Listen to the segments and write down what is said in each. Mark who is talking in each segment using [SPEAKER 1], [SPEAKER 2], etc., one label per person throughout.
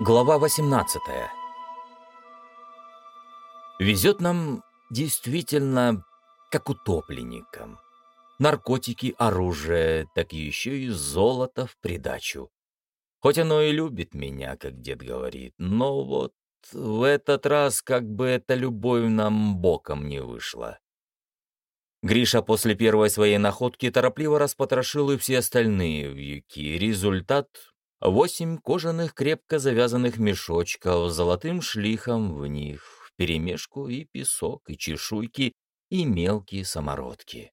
[SPEAKER 1] Глава 18 Везет нам действительно как утопленникам. Наркотики, оружие, так еще и золото в придачу. Хоть оно и любит меня, как дед говорит, но вот в этот раз как бы эта любовь нам боком не вышла. Гриша после первой своей находки торопливо распотрошил и все остальные вьюки. Результат — восемь кожаных крепко завязанных мешочков с золотым шлихом в них, вперемешку и песок, и чешуйки, и мелкие самородки.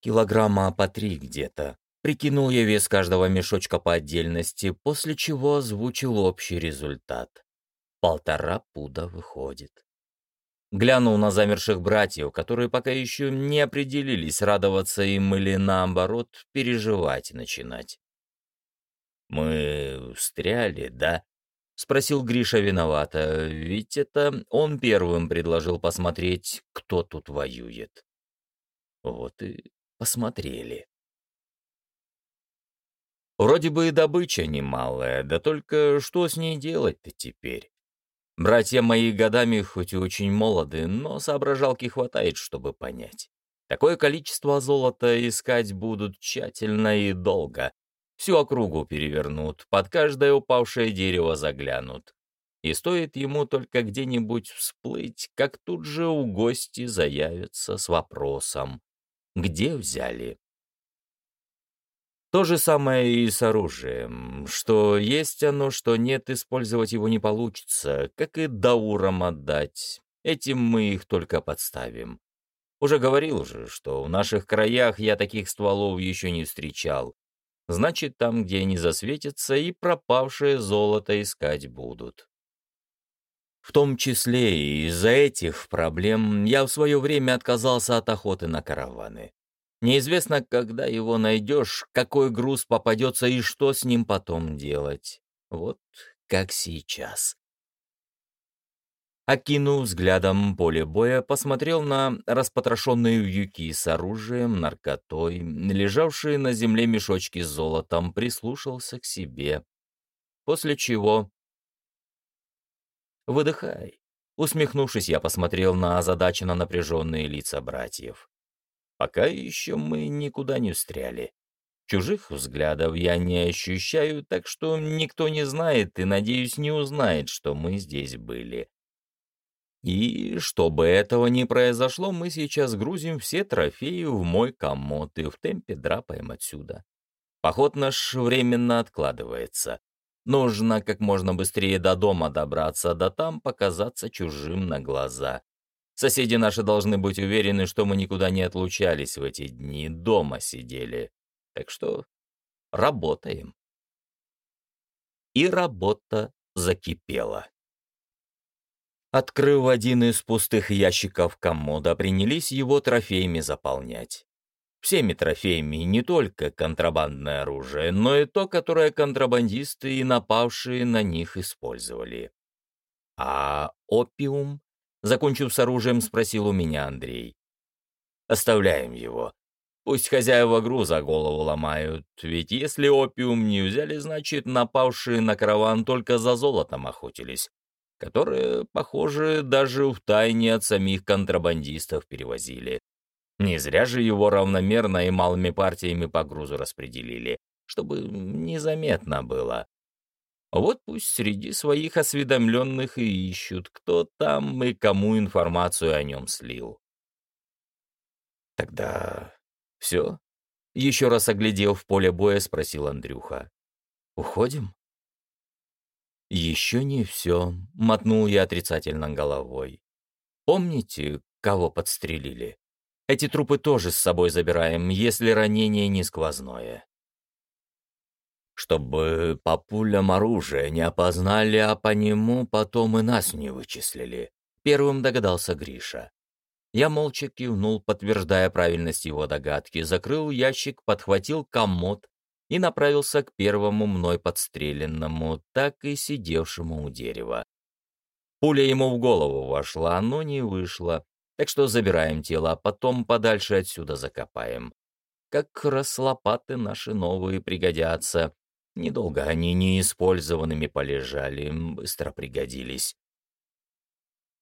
[SPEAKER 1] Килограмма по три где-то. Прикинул я вес каждого мешочка по отдельности, после чего озвучил общий результат. Полтора пуда выходит. Глянул на замерших братьев, которые пока еще не определились, радоваться им или, наоборот, переживать начинать. «Мы встряли, да?» — спросил Гриша виновато, ведь это он первым предложил посмотреть, кто тут воюет. Вот и посмотрели. Вроде бы и добыча немалая, да только что с ней делать-то теперь? Братья мои годами хоть и очень молоды, но соображалки хватает, чтобы понять. Такое количество золота искать будут тщательно и долго. Всю округу перевернут, под каждое упавшее дерево заглянут. И стоит ему только где-нибудь всплыть, как тут же у гости заявятся с вопросом «Где взяли?». То же самое и с оружием. Что есть оно, что нет, использовать его не получится, как и даурам отдать. Этим мы их только подставим. Уже говорил же, что в наших краях я таких стволов еще не встречал. Значит, там, где они засветятся, и пропавшее золото искать будут. В том числе и из-за этих проблем я в свое время отказался от охоты на караваны. Неизвестно, когда его найдешь, какой груз попадется и что с ним потом делать. Вот как сейчас. Окинув взглядом поле боя, посмотрел на распотрошенные вьюки с оружием, наркотой, лежавшие на земле мешочки с золотом, прислушался к себе. После чего... «Выдыхай». Усмехнувшись, я посмотрел на озадаченно напряженные лица братьев. Пока еще мы никуда не встряли. Чужих взглядов я не ощущаю, так что никто не знает и, надеюсь, не узнает, что мы здесь были. И чтобы этого не произошло, мы сейчас грузим все трофеи в мой комод и в темпе драпаем отсюда. Поход наш временно откладывается. Нужно как можно быстрее до дома добраться, да там показаться чужим на глаза. Соседи наши должны быть уверены, что мы никуда не отлучались в эти дни, дома сидели. Так что работаем. И работа закипела. Открыв один из пустых ящиков комода, принялись его трофеями заполнять. Всеми трофеями не только контрабандное оружие, но и то, которое контрабандисты и напавшие на них использовали. А опиум Закончив с оружием, спросил у меня Андрей. «Оставляем его. Пусть хозяева груза голову ломают, ведь если опиум не взяли, значит, напавшие на караван только за золотом охотились, которые, похоже, даже в тайне от самих контрабандистов перевозили. Не зря же его равномерно и малыми партиями по грузу распределили, чтобы незаметно было. Вот пусть среди своих осведомленных и ищут, кто там и кому информацию о нем слил. Тогда все? Еще раз оглядел в поле боя, спросил Андрюха. Уходим? Еще не все, мотнул я отрицательно головой. Помните, кого подстрелили? Эти трупы тоже с собой забираем, если ранение не сквозное чтобы по пулям оружия не опознали, а по нему потом и нас не вычислили. Первым догадался Гриша. Я молча кивнул, подтверждая правильность его догадки, закрыл ящик, подхватил комод и направился к первому мной подстреленному, так и сидевшему у дерева. Пуля ему в голову вошла, но не вышла, так что забираем тело, а потом подальше отсюда закопаем. Как раз лопаты наши новые пригодятся, Недолго они неиспользованными полежали, быстро пригодились.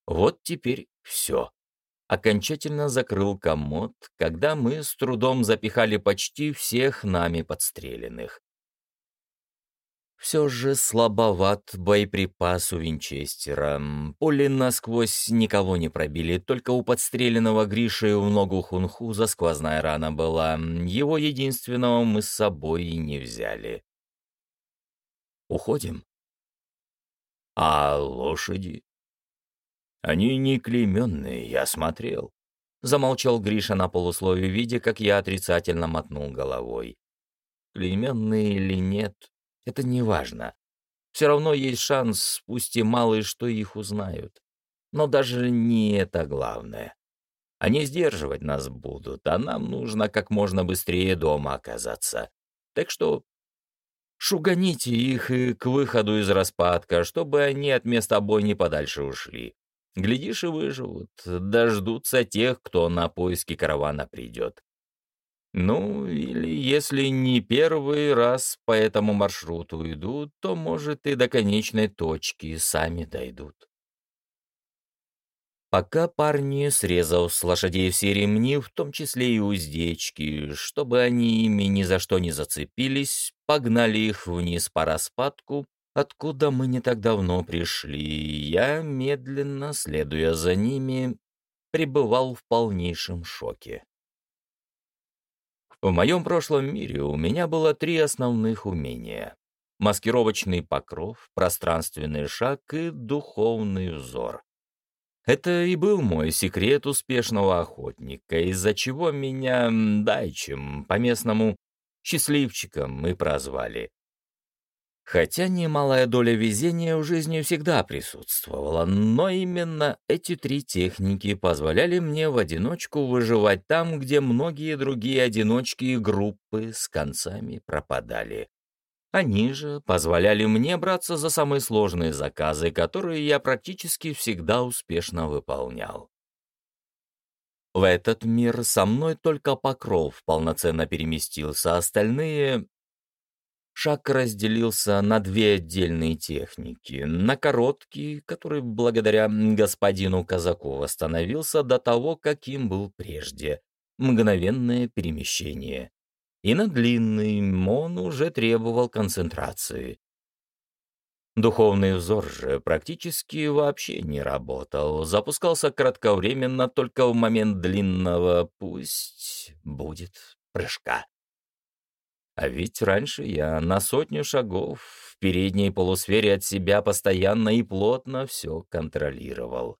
[SPEAKER 1] Вот теперь все. Окончательно закрыл комод, когда мы с трудом запихали почти всех нами подстреленных. Все же слабоват боеприпас у Винчестера. Пули насквозь никого не пробили, только у подстреленного Гриши в ногу хунхуза сквозная рана была. Его единственного мы с собой не взяли. Уходим. А лошади? Они не клейменные, я смотрел. Замолчал Гриша на полусловие, видя, как я отрицательно мотнул головой. Клейменные или нет, это не важно. Все равно есть шанс, пусть и малый, что их узнают. Но даже не это главное. Они сдерживать нас будут, а нам нужно как можно быстрее дома оказаться. Так что шуганите их и к выходу из распадка, чтобы они от места бойни подальше ушли. Глядишь и выживут, дождутся тех, кто на поиски каравана придет. Ну, или если не первый раз по этому маршруту идут, то, может, и до конечной точки сами дойдут. Пока парни, срезав с лошадей все ремни, в том числе и уздечки, чтобы они ими ни за что не зацепились, погнали их вниз по распадку, откуда мы не так давно пришли, я, медленно, следуя за ними, пребывал в полнейшем шоке. В моем прошлом мире у меня было три основных умения. Маскировочный покров, пространственный шаг и духовный взор. Это и был мой секрет успешного охотника, из-за чего меня дайчем, по-местному, счастливчиком и прозвали. Хотя немалая доля везения в жизни всегда присутствовала, но именно эти три техники позволяли мне в одиночку выживать там, где многие другие одиночки и группы с концами пропадали. Они же позволяли мне браться за самые сложные заказы, которые я практически всегда успешно выполнял. В этот мир со мной только Покров полноценно переместился, остальные Шаг разделился на две отдельные техники. На короткий, который благодаря господину Казаку восстановился до того, каким был прежде. Мгновенное перемещение. И на длинный он уже требовал концентрации. Духовный взор же практически вообще не работал, запускался кратковременно только в момент длинного «пусть будет» прыжка. А ведь раньше я на сотню шагов в передней полусфере от себя постоянно и плотно все контролировал.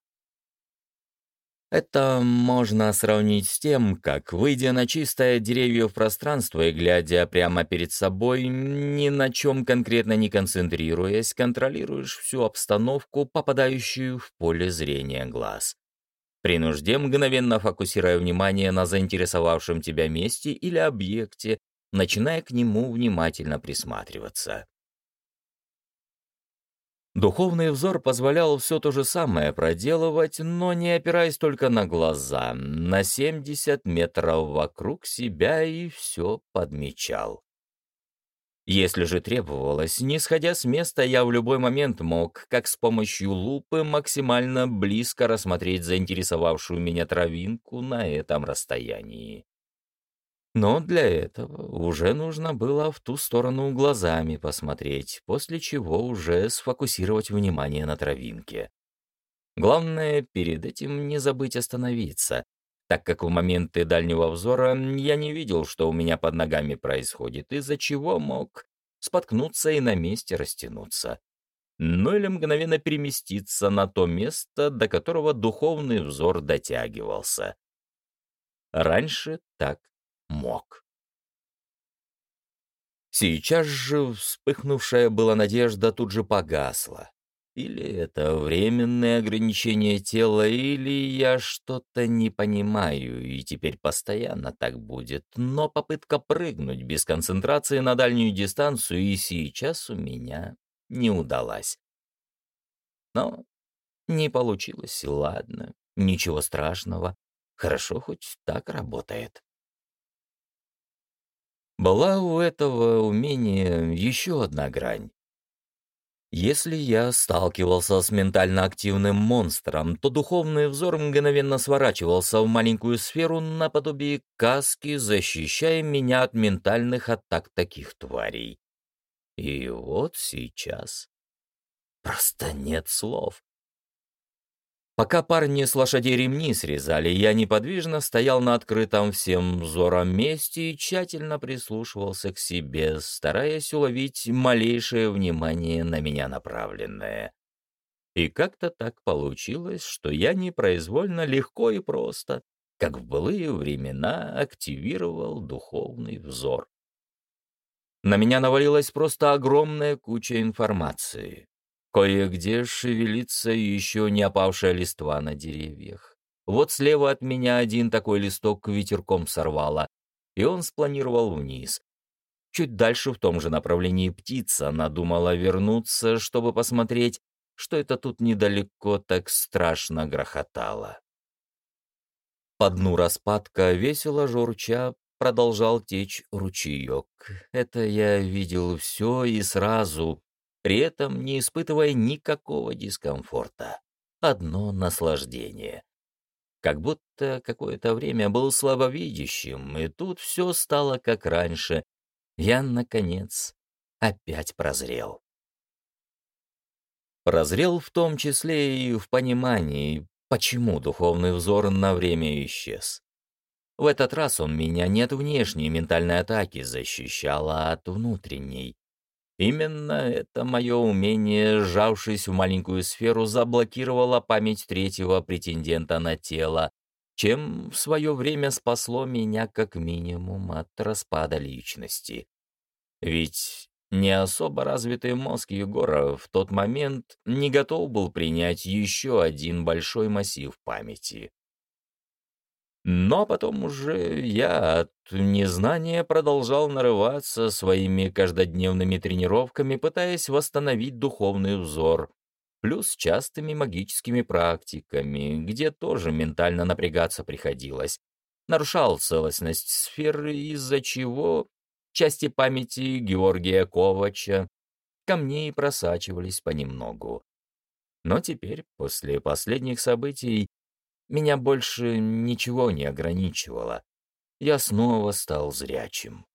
[SPEAKER 1] Это можно сравнить с тем, как, выйдя на чистое деревьев пространство и глядя прямо перед собой, ни на чем конкретно не концентрируясь, контролируешь всю обстановку, попадающую в поле зрения глаз. При нужде мгновенно фокусируя внимание на заинтересовавшем тебя месте или объекте, начиная к нему внимательно присматриваться. Духовный взор позволял все то же самое проделывать, но не опираясь только на глаза, на 70 метров вокруг себя и все подмечал. Если же требовалось, не сходя с места, я в любой момент мог, как с помощью лупы, максимально близко рассмотреть заинтересовавшую меня травинку на этом расстоянии. Но для этого уже нужно было в ту сторону глазами посмотреть, после чего уже сфокусировать внимание на травинке. Главное, перед этим не забыть остановиться, так как в моменты дальнего взора я не видел, что у меня под ногами происходит, из-за чего мог споткнуться и на месте растянуться. Ну или мгновенно переместиться на то место, до которого духовный взор дотягивался. Раньше так мог. Сейчас же вспыхнувшая была надежда тут же погасла. Или это временное ограничение тела, или я что-то не понимаю, и теперь постоянно так будет. Но попытка прыгнуть без концентрации на дальнюю дистанцию и сейчас у меня не удалась. Но не получилось, ладно, ничего страшного. Хорошо, хоть так работает. Была у этого умения еще одна грань. Если я сталкивался с ментально активным монстром, то духовный взор мгновенно сворачивался в маленькую сферу наподобие каски, защищая меня от ментальных атак таких тварей. И вот сейчас просто нет слов. Пока парни с лошадей ремни срезали, я неподвижно стоял на открытом всем взором месте и тщательно прислушивался к себе, стараясь уловить малейшее внимание на меня направленное. И как-то так получилось, что я непроизвольно легко и просто, как в былые времена, активировал духовный взор. На меня навалилась просто огромная куча информации. Кое-где шевелится еще не опавшая листва на деревьях. Вот слева от меня один такой листок ветерком сорвало, и он спланировал вниз. Чуть дальше в том же направлении птица надумала вернуться, чтобы посмотреть, что это тут недалеко так страшно грохотало. По дну распадка, весело журча, продолжал течь ручеек. Это я видел все и сразу, при этом не испытывая никакого дискомфорта. Одно наслаждение. Как будто какое-то время был слабовидящим, и тут все стало как раньше. Я, наконец, опять прозрел. Прозрел в том числе и в понимании, почему духовный взор на время исчез. В этот раз он меня не от внешней ментальной атаки защищал, а от внутренней. Именно это мое умение, сжавшись в маленькую сферу, заблокировало память третьего претендента на тело, чем в свое время спасло меня как минимум от распада личности. Ведь не особо развитый мозг Егора в тот момент не готов был принять еще один большой массив памяти. Но потом уже я от незнания продолжал нарываться своими каждодневными тренировками, пытаясь восстановить духовный взор, плюс частыми магическими практиками, где тоже ментально напрягаться приходилось. Нарушал целостность сферы, из-за чего части памяти Георгия Ковача ко мне и просачивались понемногу. Но теперь, после последних событий, меня больше ничего не ограничивало. Я снова стал зрячим.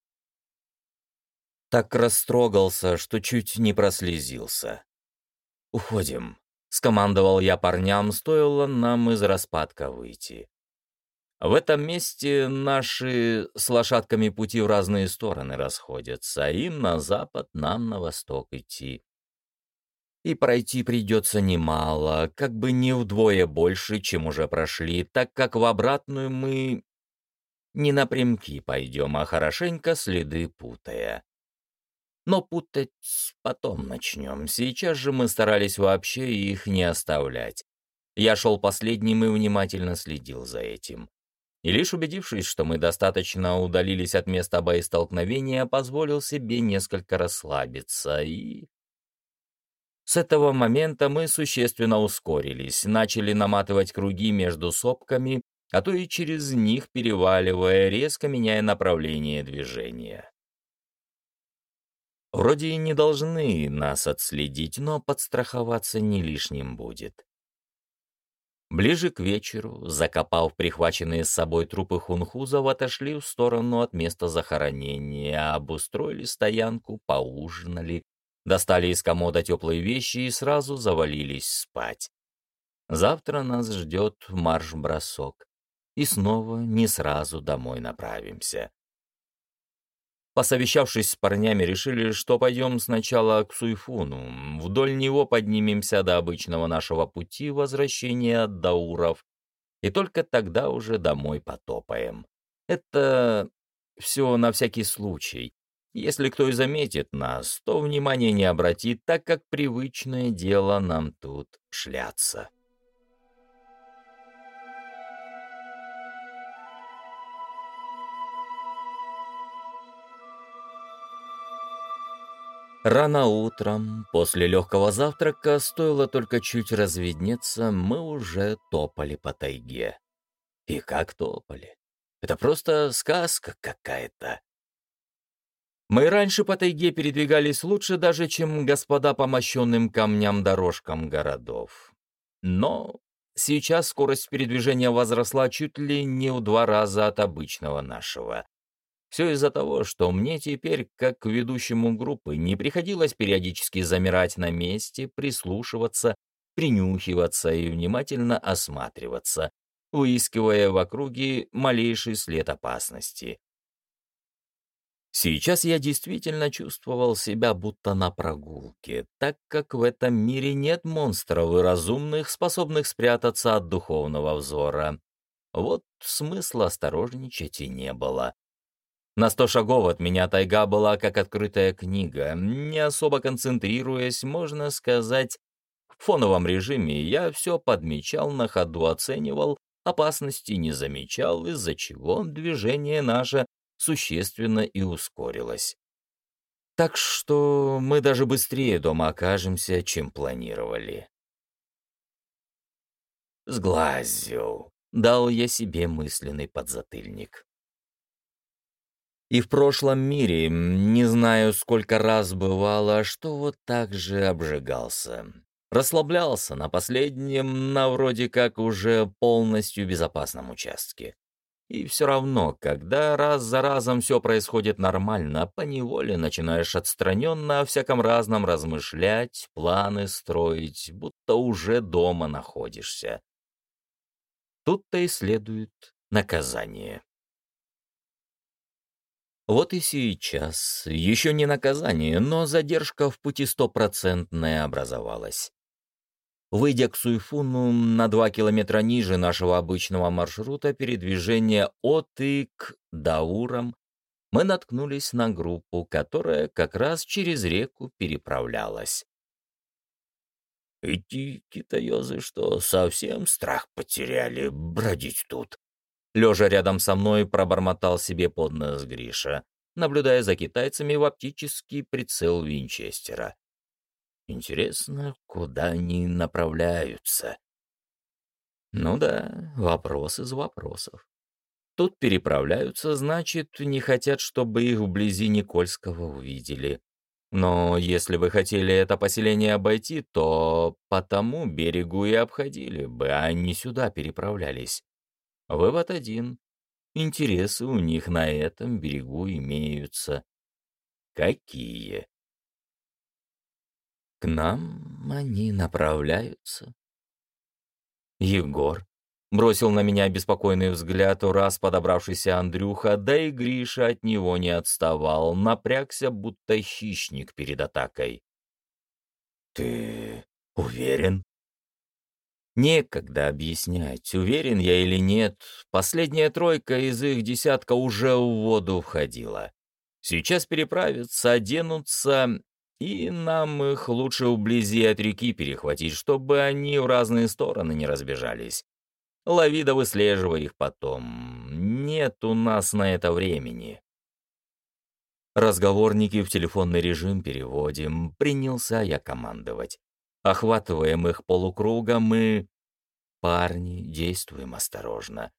[SPEAKER 1] Так растрогался, что чуть не прослезился. «Уходим», — скомандовал я парням, стоило нам из распадка выйти. В этом месте наши с лошадками пути в разные стороны расходятся, им на запад, нам на восток идти. И пройти придется немало, как бы не вдвое больше, чем уже прошли, так как в обратную мы не напрямки пойдем, а хорошенько следы путая. Но путать потом начнем. Сейчас же мы старались вообще их не оставлять. Я шел последним и внимательно следил за этим. И лишь убедившись, что мы достаточно удалились от места боестолкновения, позволил себе несколько расслабиться и с этого момента мы существенно ускорились, начали наматывать круги между сопками, а то и через них переваливая, резко меняя направление движения. Вроде и не должны нас отследить, но подстраховаться не лишним будет. Ближе к вечеру, закопав прихваченные с собой трупы хунхузов, отошли в сторону от места захоронения, обустроили стоянку, поужинали, достали из комода теплые вещи и сразу завалились спать. Завтра нас ждет марш-бросок, и снова не сразу домой направимся. Посовещавшись с парнями, решили, что пойдем сначала к Суйфуну, вдоль него поднимемся до обычного нашего пути возвращения от Дауров, и только тогда уже домой потопаем. Это все на всякий случай, если кто и заметит нас, то внимания не обратит, так как привычное дело нам тут шляться. Рано утром, после легкого завтрака, стоило только чуть разведнеться, мы уже топали по тайге. И как топали? Это просто сказка какая-то. Мы раньше по тайге передвигались лучше даже, чем господа по мощенным камням дорожкам городов. Но сейчас скорость передвижения возросла чуть ли не в два раза от обычного нашего. Все из-за того, что мне теперь, как ведущему группы, не приходилось периодически замирать на месте, прислушиваться, принюхиваться и внимательно осматриваться, выискивая в округе малейший след опасности. Сейчас я действительно чувствовал себя будто на прогулке, так как в этом мире нет монстров и разумных, способных спрятаться от духовного взора. Вот смысла осторожничать и не было. На сто шагов от меня тайга была как открытая книга. Не особо концентрируясь, можно сказать, в фоновом режиме я все подмечал, на ходу оценивал, опасности не замечал, из-за чего движение наше существенно и ускорилось. Так что мы даже быстрее дома окажемся, чем планировали. Сглазил. Дал я себе мысленный подзатыльник. И в прошлом мире, не знаю, сколько раз бывало, что вот так же обжигался. Расслаблялся на последнем, на вроде как уже полностью безопасном участке. И все равно, когда раз за разом все происходит нормально, поневоле начинаешь отстраненно о всяком разном размышлять, планы строить, будто уже дома находишься. Тут-то и следует наказание. Вот и сейчас, еще не наказание, но задержка в пути стопроцентная образовалась. Выйдя к Суйфуну на два километра ниже нашего обычного маршрута передвижения от и к Даурам, мы наткнулись на группу, которая как раз через реку переправлялась. «Эти китаёзы что, совсем страх потеряли бродить тут?» Лежа рядом со мной, пробормотал себе под нос Гриша, наблюдая за китайцами в оптический прицел Винчестера. Интересно, куда они направляются? Ну да, вопрос из вопросов. Тут переправляются, значит, не хотят, чтобы их вблизи Никольского увидели. Но если вы хотели это поселение обойти, то по тому берегу и обходили бы, а не сюда переправлялись. Вывод один. Интересы у них на этом берегу имеются. Какие? К нам они направляются. Егор бросил на меня беспокойный взгляд, раз подобравшийся Андрюха, да и Гриша от него не отставал, напрягся, будто хищник перед атакой. «Ты уверен?» Некогда объяснять, уверен я или нет, последняя тройка из их десятка уже в воду входила. Сейчас переправятся, оденутся и нам их лучше вблизи от реки перехватить, чтобы они в разные стороны не разбежались. Лови да выслеживай их потом. Нет у нас на это времени. Разговорники в телефонный режим переводим. Принялся я командовать. Охватываем их полукругом и... Парни, действуем осторожно.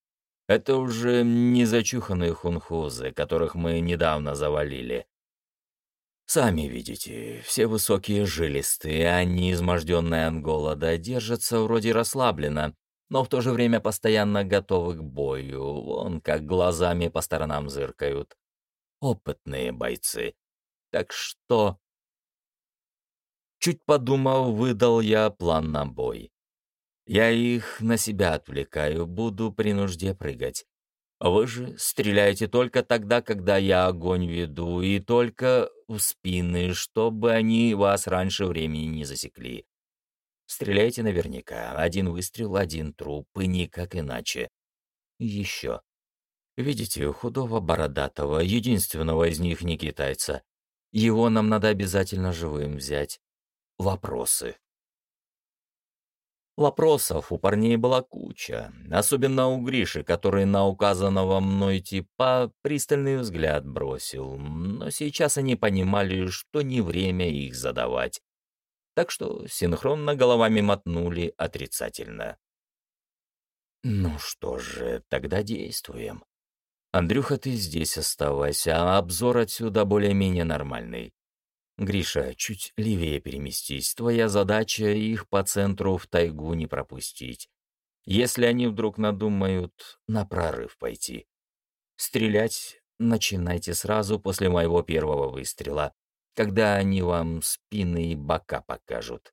[SPEAKER 1] Это уже не зачуханные хунхузы, которых мы недавно завалили. Сами видите, все высокие жилистые, они, изможденные от голода, держатся вроде расслабленно, но в то же время постоянно готовы к бою, вон как глазами по сторонам зыркают. Опытные бойцы. Так что... Чуть подумав, выдал я план на бой. Я их на себя отвлекаю, буду при нужде прыгать. Вы же стреляете только тогда, когда я огонь веду, и только в спины, чтобы они вас раньше времени не засекли. Стреляйте наверняка. Один выстрел, один труп, и никак иначе. Еще. Видите, худого бородатого, единственного из них не китайца. Его нам надо обязательно живым взять. Вопросы. Вопросов у парней была куча, особенно у Гриши, который на указанного мной типа пристальный взгляд бросил, но сейчас они понимали, что не время их задавать. Так что синхронно головами мотнули отрицательно. «Ну что же, тогда действуем. Андрюха, ты здесь оставайся, а обзор отсюда более-менее нормальный. Гриша, чуть левее переместись. Твоя задача их по центру в тайгу не пропустить. Если они вдруг надумают на прорыв пойти. Стрелять начинайте сразу после моего первого выстрела, когда они вам спины и бока покажут.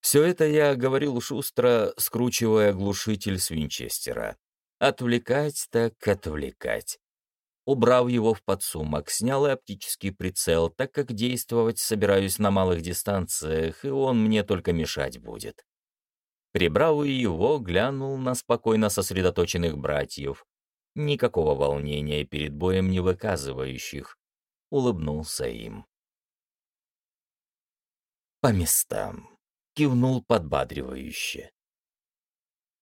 [SPEAKER 1] Все это я говорил шустро, скручивая глушитель с винчестера. Отвлекать так отвлекать. Убрав его в подсумок, снял и оптический прицел, так как действовать собираюсь на малых дистанциях, и он мне только мешать будет. Прибрав его, глянул на спокойно сосредоточенных братьев, никакого волнения перед боем не выказывающих, улыбнулся им. «По местам», — кивнул подбадривающе.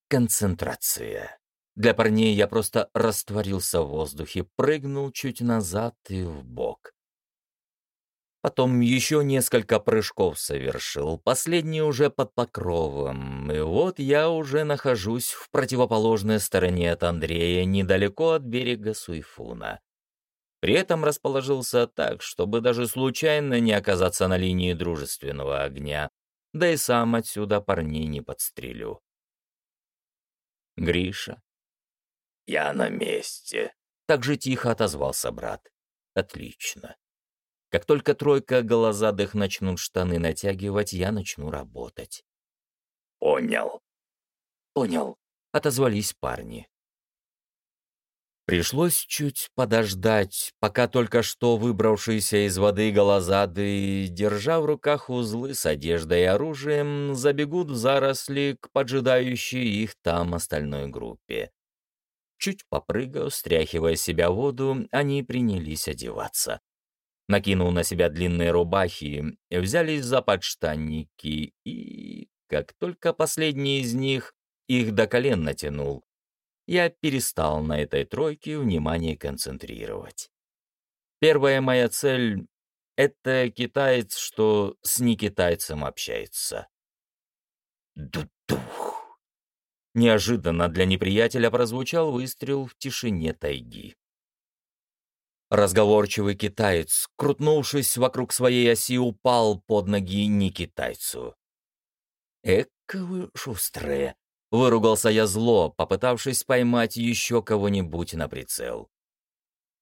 [SPEAKER 1] «Концентрация». Для парней я просто растворился в воздухе, прыгнул чуть назад и в бок. Потом еще несколько прыжков совершил, последний уже под покровом, и вот я уже нахожусь в противоположной стороне от Андрея, недалеко от берега Суйфуна. При этом расположился так, чтобы даже случайно не оказаться на линии дружественного огня, да и сам отсюда парней не подстрелю. Гриша. «Я на месте», — так же тихо отозвался брат. «Отлично. Как только тройка голозадых начнут штаны натягивать, я начну работать».
[SPEAKER 2] «Понял».
[SPEAKER 1] «Понял», — отозвались парни. Пришлось чуть подождать, пока только что выбравшиеся из воды голозады, держа в руках узлы с одеждой и оружием, забегут в заросли к поджидающей их там остальной группе. Чуть попрыгав, стряхивая себя воду, они принялись одеваться. Накинул на себя длинные рубахи, взялись за подштанники и, как только последний из них их до колен натянул, я перестал на этой тройке внимание концентрировать. Первая моя цель — это китаец, что с некитайцем общается. Ду-дух! Неожиданно для неприятеля прозвучал выстрел в тишине тайги. Разговорчивый китаец, крутнувшись вокруг своей оси, упал под ноги не китайцу. «Эка вы шустрые!» Выругался я зло, попытавшись поймать еще кого-нибудь на прицел.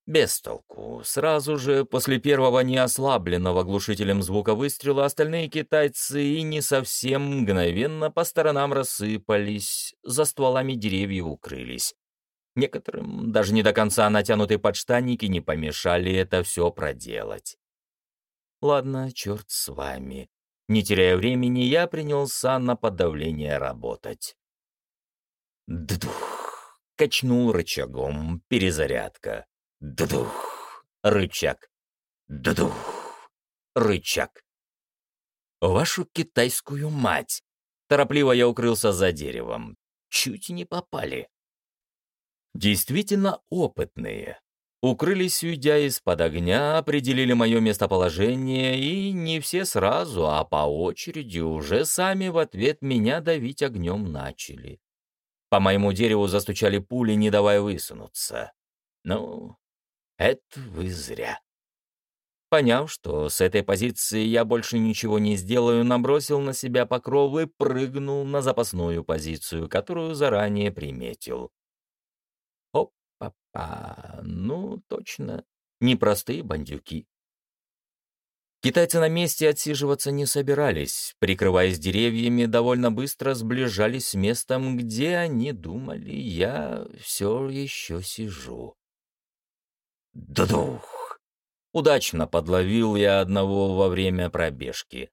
[SPEAKER 1] Без толку. Сразу же после первого неослабленного глушителем звука выстрела остальные китайцы и не совсем мгновенно по сторонам рассыпались, за стволами деревьев укрылись. Некоторым даже не до конца натянутые подштанники не помешали это все проделать. Ладно, черт с вами. Не теряя времени, я принялся на подавление работать. Ддух. Качнул рычагом. Перезарядка. Ддух. Рычаг. Ддух. Рычаг. Вашу китайскую мать. Торопливо я укрылся за деревом. Чуть не попали. Действительно опытные. Укрылись, уйдя из-под огня, определили мое местоположение, и не все сразу, а по очереди уже сами в ответ меня давить огнем начали. По моему дереву застучали пули, не давая высунуться. Ну, это вы зря. Поняв, что с этой позиции я больше ничего не сделаю, набросил на себя покров и прыгнул на запасную позицию, которую заранее приметил. Опа-па, ну точно, непростые бандюки. Китайцы на месте отсиживаться не собирались, прикрываясь деревьями, довольно быстро сближались с местом, где они думали, я все еще сижу. Дудух! Удачно подловил я одного во время пробежки.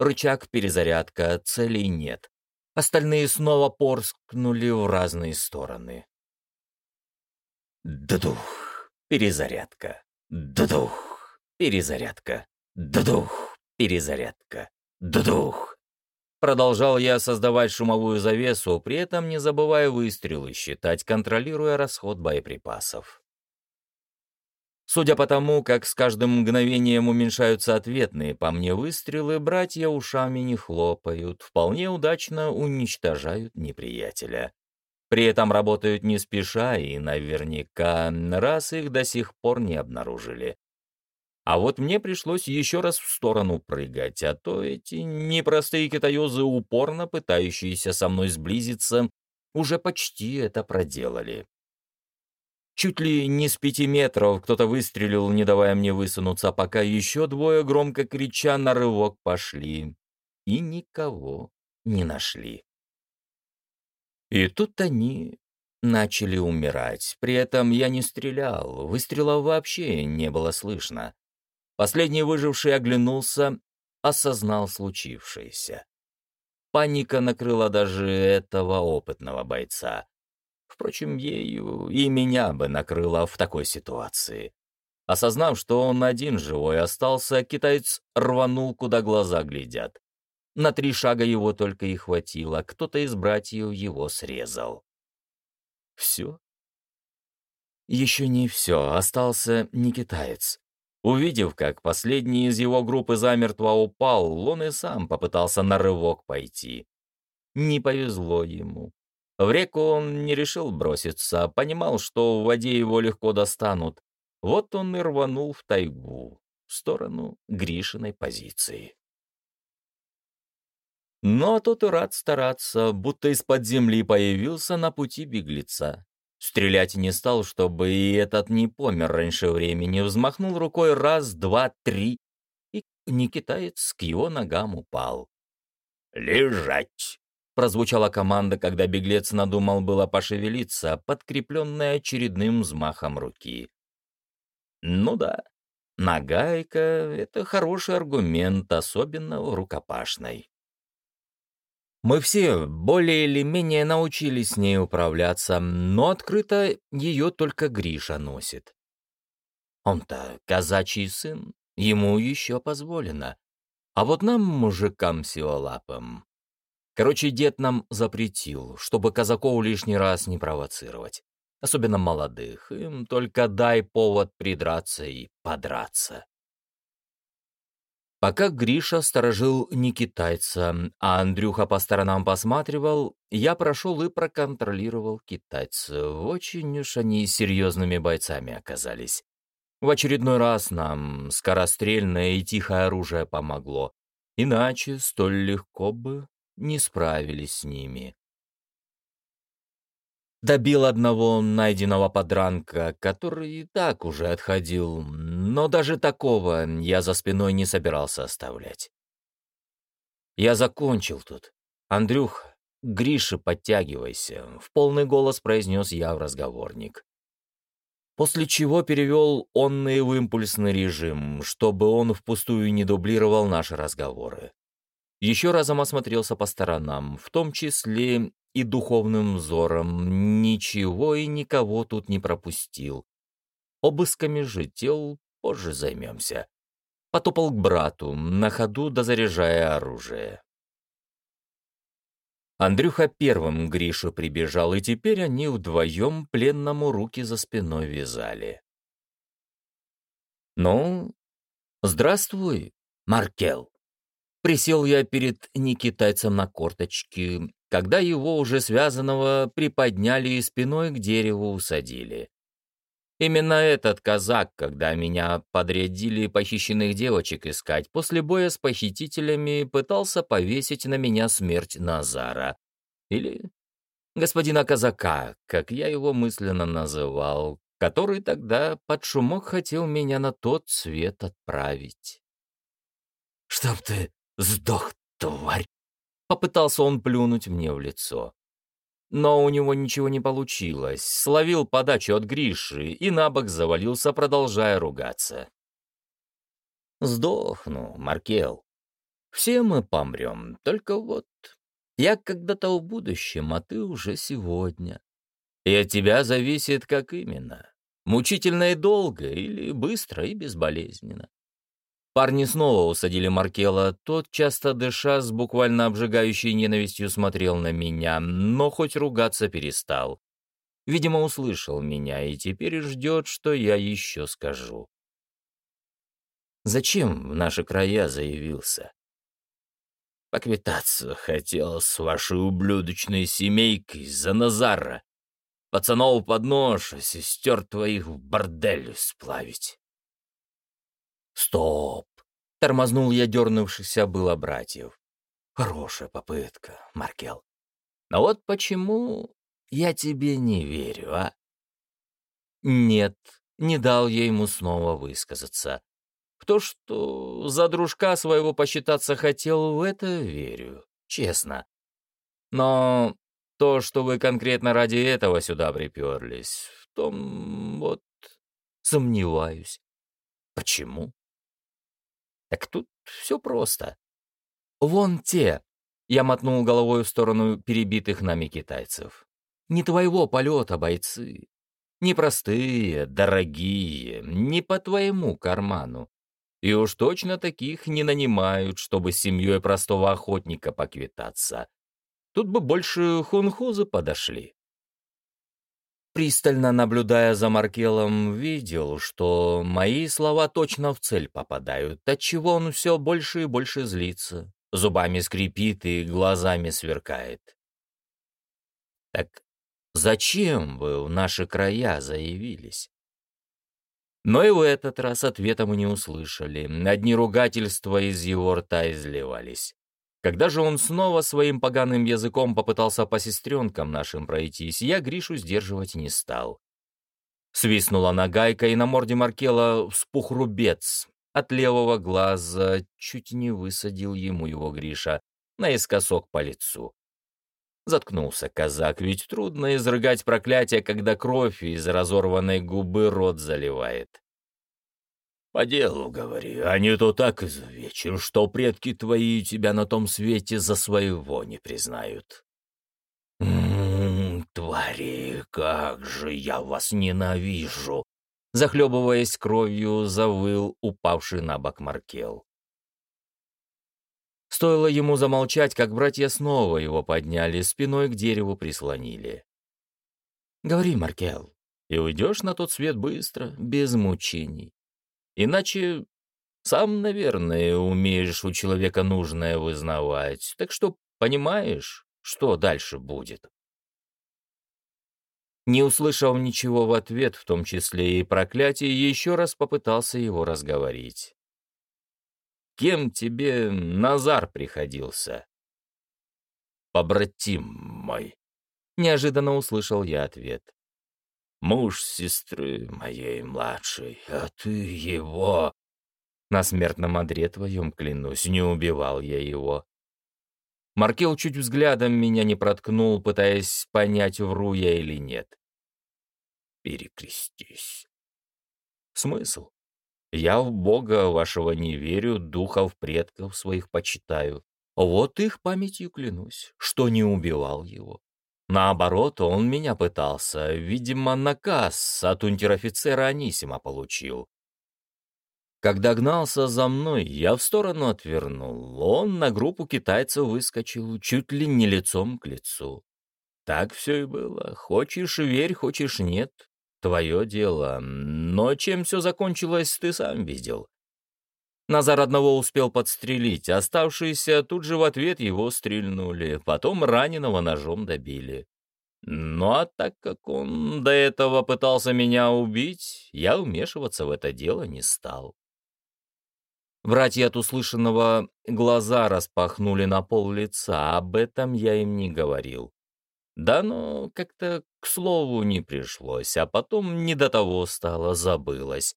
[SPEAKER 1] Рычаг перезарядка, целей нет. Остальные снова порскнули в разные стороны. Дудух! Перезарядка. Дудух! Перезарядка. Дудух! Перезарядка! Дудух! Продолжал я создавать шумовую завесу, при этом не забывая выстрелы считать, контролируя расход боеприпасов. Судя по тому, как с каждым мгновением уменьшаются ответные по мне выстрелы, братья ушами не хлопают, вполне удачно уничтожают неприятеля. При этом работают не спеша и наверняка раз их до сих пор не обнаружили. А вот мне пришлось еще раз в сторону прыгать, а то эти непростые китаёзы, упорно пытающиеся со мной сблизиться, уже почти это проделали. Чуть ли не с пяти метров кто-то выстрелил, не давая мне высунуться, пока еще двое, громко крича, на рывок пошли. И никого не нашли. И тут они начали умирать. При этом я не стрелял, выстрелов вообще не было слышно. Последний выживший оглянулся, осознал случившееся. Паника накрыла даже этого опытного бойца. Впрочем, ею и меня бы накрыла в такой ситуации. Осознав, что он один живой остался, китаец рванул, куда глаза глядят. На три шага его только и хватило, кто-то из братьев его срезал. Все? Еще не все, остался не китаец. Увидев, как последний из его группы замертво упал, он и сам попытался на рывок пойти. Не повезло ему. В реку он не решил броситься, а понимал, что в воде его легко достанут. Вот он и рванул в тайгу, в сторону Гришиной позиции. Но тот и рад стараться, будто из-под земли появился на пути беглеца. Стрелять не стал, чтобы и этот не помер раньше времени. Взмахнул рукой раз, два, три, и не китаец к его ногам упал.
[SPEAKER 2] «Лежать!» — прозвучала команда, когда беглец надумал было пошевелиться, подкрепленная очередным взмахом руки.
[SPEAKER 1] Ну да, нагайка — это хороший аргумент, особенно в рукопашной. Мы все более или менее научились с ней управляться, но открыто ее только Гриша носит. Он-то казачий сын, ему еще позволено. А вот нам, мужикам силолапым... Короче, дед нам запретил, чтобы казаков лишний раз не провоцировать. Особенно молодых. Им только дай повод придраться и подраться. Пока Гриша сторожил не китайца, а Андрюха по сторонам посматривал, я прошел и проконтролировал китайцев. Очень уж они серьезными бойцами оказались. В очередной раз нам скорострельное и тихое оружие помогло. Иначе столь легко бы не справились с ними. Добил одного найденного подранка, который и так уже отходил, но даже такого я за спиной не собирался оставлять. «Я закончил тут. Андрюх, Гриша, подтягивайся», — в полный голос произнес я в разговорник. После чего перевел онный в импульсный режим, чтобы он впустую не дублировал наши разговоры. Еще разом осмотрелся по сторонам, в том числе и духовным взором, ничего и никого тут не пропустил. Обысками же тел позже займемся. Потопал к брату, на ходу дозаряжая оружие. Андрюха первым Гришу прибежал, и теперь они вдвоем пленному руки за спиной вязали. «Ну, здравствуй, Маркел!» Присел я перед некитайцем на корточки, когда его уже связанного приподняли и спиной к дереву усадили. Именно этот казак, когда меня подрядили похищенных девочек искать, после боя с похитителями пытался повесить на меня смерть Назара. Или господина казака, как я его мысленно называл, который тогда под шумок хотел меня на тот свет отправить. «Чтоб ты сдох, тварь!» Попытался он плюнуть мне в лицо. Но у него ничего не получилось. Словил подачу от Гриши и на бок завалился, продолжая ругаться. «Сдохну, Маркел. Все мы помрем, только вот я когда-то в будущем, а ты уже сегодня. И от тебя зависит, как именно. Мучительно и долго или быстро и безболезненно. Парни снова усадили Маркела, тот, часто дыша, с буквально обжигающей ненавистью смотрел на меня, но хоть ругаться перестал. Видимо, услышал меня и теперь ждет, что я еще скажу. Зачем в наши края заявился? Поквитаться хотел с вашей ублюдочной семейкой за Назара. Пацанов под нож, сестер твоих в бордель сплавить.
[SPEAKER 2] Стоп! Тормознул я дернувшихся было братьев. Хорошая попытка, Маркел. Но вот почему я тебе не верю, а? Нет, не дал я ему снова высказаться. В то, что за дружка своего посчитаться хотел, в это верю, честно. Но то, что вы конкретно ради этого сюда приперлись, в том вот сомневаюсь. Почему? Так тут все просто. Вон те, я мотнул головой в сторону перебитых нами китайцев. Не твоего полета, бойцы. Непростые, дорогие, не по твоему карману. И уж точно таких не нанимают, чтобы с семьей простого охотника поквитаться. Тут бы больше хунхузы подошли. Пристально наблюдая за Маркелом, видел, что мои слова точно в цель попадают, отчего он все больше и больше злится, зубами скрипит и глазами сверкает. Так зачем вы в наши края заявились? Но и в этот раз ответа мы не услышали. Одни ругательства из его рта изливались. Когда же он снова своим поганым языком попытался по сестренкам нашим пройтись, я Гришу сдерживать не стал. Свистнула нагайка, и на морде Маркела вспух рубец. От левого глаза чуть не высадил ему его Гриша наискосок по лицу. Заткнулся казак, ведь трудно изрыгать проклятие, когда кровь из разорванной губы рот заливает.
[SPEAKER 1] «По делу, говори, а не то так изувечен, что предки твои тебя на том свете за своего не признают». «М-м, твари, как же я вас ненавижу!»
[SPEAKER 2] Захлебываясь кровью, завыл упавший на бок Маркел. Стоило ему замолчать, как братья снова его подняли, спиной к дереву прислонили. «Говори, Маркел, и уйдешь на тот свет быстро, без мучений. Иначе сам, наверное, умеешь у человека нужное вызнавать, так что понимаешь, что дальше будет». Не услышав ничего в ответ, в том числе и проклятие, еще раз попытался его разговорить кем тебе Назар приходился?»
[SPEAKER 1] «Побратим мой», —
[SPEAKER 2] неожиданно услышал я ответ.
[SPEAKER 1] «Муж сестры моей младшей, а ты его...»
[SPEAKER 2] «На смертном одре твоем, клянусь, не убивал я его». Маркел чуть взглядом меня не проткнул, пытаясь понять, вру я или нет.
[SPEAKER 1] «Перекрестись».
[SPEAKER 2] «Смысл?» Я в Бога вашего не верю, духов предков своих почитаю. Вот их памятью клянусь, что не убивал его. Наоборот, он меня пытался, видимо, наказ от унтер-офицера Анисима получил. Когда гнался за мной, я в сторону отвернул. Он на группу китайцев выскочил, чуть ли не лицом к лицу. Так все и было. Хочешь — верь, хочешь — нет. Твое дело. Но чем все закончилось, ты сам видел. Назар одного успел подстрелить, оставшиеся тут же в ответ его стрельнули, потом раненого ножом добили. Ну а так как он до этого пытался меня убить, я вмешиваться в это дело не стал. Братья от услышанного глаза распахнули на пол лица, об этом я им не говорил. Да, но как-то к слову не пришлось, а потом не до того стало, забылось.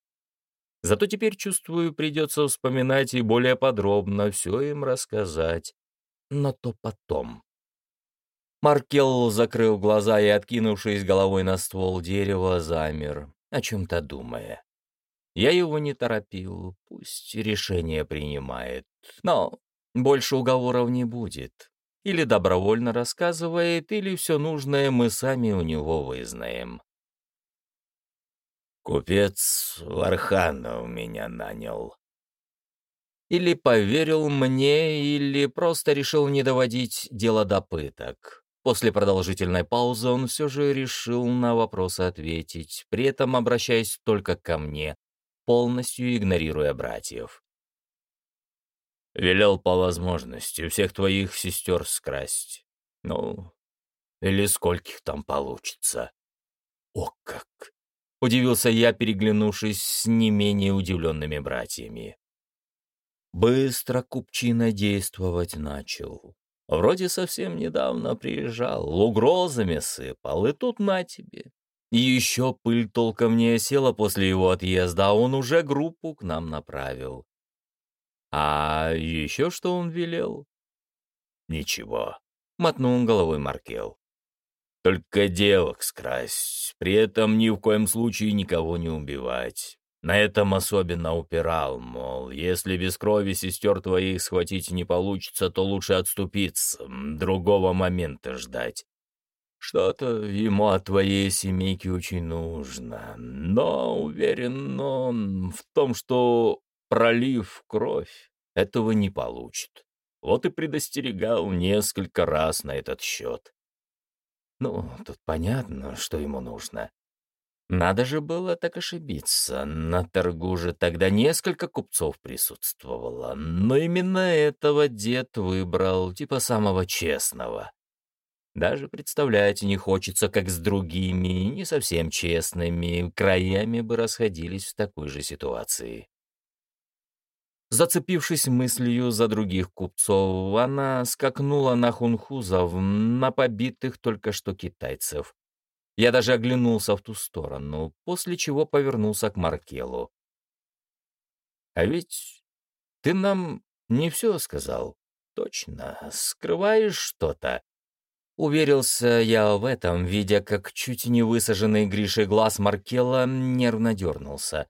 [SPEAKER 2] Зато теперь, чувствую, придется вспоминать и более подробно все им рассказать. Но то потом. Маркел закрыл глаза и, откинувшись головой на ствол дерева, замер, о чем-то думая. Я его не торопил, пусть решение принимает. Но больше уговоров не будет. Или добровольно рассказывает, или все нужное мы сами у него вызнаем.
[SPEAKER 1] «Купец Варханов меня нанял».
[SPEAKER 2] Или поверил мне, или просто решил не доводить дело до пыток. После продолжительной паузы он все же решил на вопросы ответить, при этом обращаясь только ко мне, полностью игнорируя братьев.
[SPEAKER 1] Велел по возможности всех твоих сестер скрасть. Ну, или скольких там получится.
[SPEAKER 2] О как! Удивился я, переглянувшись с не менее удивленными братьями. Быстро Купчина действовать начал. Вроде совсем недавно приезжал, угрозами сыпал, и тут на тебе. Еще пыль толком не осела после его отъезда, а он уже группу к нам направил. А еще что он велел?
[SPEAKER 1] Ничего, — мотнул головой Маркел. Только девок скрасть, при этом ни в коем случае никого не убивать. На этом особенно упирал, мол, если без крови сестер твоих схватить не получится, то лучше отступиться, другого момента ждать. Что-то ему от твоей семейки очень нужно, но уверен он в том, что пролив кровь этого не получит. Вот и предостерегал несколько раз на этот счет.
[SPEAKER 2] Ну, тут понятно, что ему нужно. Надо же было так ошибиться. На торгу же тогда несколько купцов присутствовало, но именно этого дед выбрал, типа самого честного. Даже представлять не хочется, как с другими, не совсем честными, краями бы расходились в такой же ситуации. Зацепившись мыслью за других купцов, она скакнула на хунхузов, на побитых только что китайцев. Я даже оглянулся в ту сторону, после чего повернулся к Маркелу. «А ведь ты нам не все сказал. Точно, скрываешь что-то?» Уверился я в этом, видя, как чуть не высаженный Гришей глаз Маркела нервно дернулся.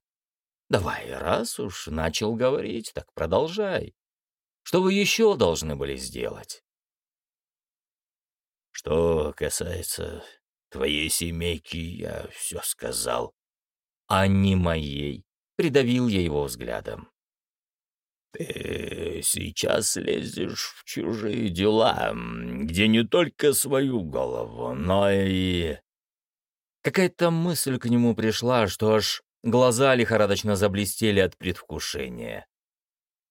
[SPEAKER 2] Давай, раз уж начал говорить, так продолжай. Что вы еще должны были сделать?
[SPEAKER 1] Что касается твоей семейки, я все сказал.
[SPEAKER 2] А не моей. Придавил я его взглядом.
[SPEAKER 1] Ты сейчас лезешь в чужие дела, где не только свою голову, но и...
[SPEAKER 2] Какая-то мысль к нему пришла, что аж Глаза лихорадочно заблестели от предвкушения.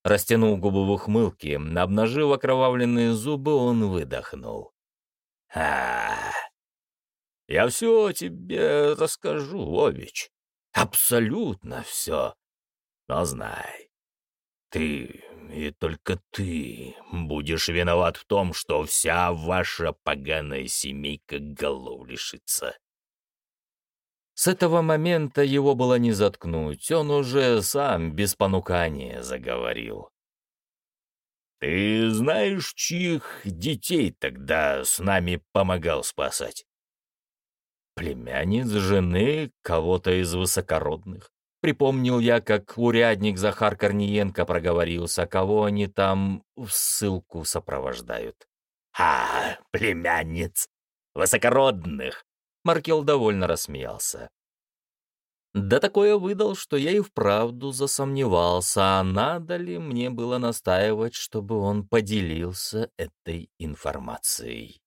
[SPEAKER 2] Растянул губы в ухмылке, обнажив окровавленные зубы, он выдохнул.
[SPEAKER 1] а Я все тебе расскажу, Ович. Абсолютно все. Но знай, ты и только ты будешь виноват в том, что вся ваша поганая семейка голов лишится.
[SPEAKER 2] С этого момента его было не заткнуть, он уже сам без понукания заговорил.
[SPEAKER 1] «Ты знаешь, чьих детей тогда с нами помогал спасать?»
[SPEAKER 2] «Племянниц жены кого-то из высокородных». Припомнил я, как урядник Захар Корниенко проговорился, кого они там в ссылку сопровождают.
[SPEAKER 1] «А, племянниц! Высокородных!
[SPEAKER 2] Маркел довольно рассмеялся. Да такое выдал, что я и вправду засомневался, а надо ли мне было настаивать, чтобы он поделился этой информацией.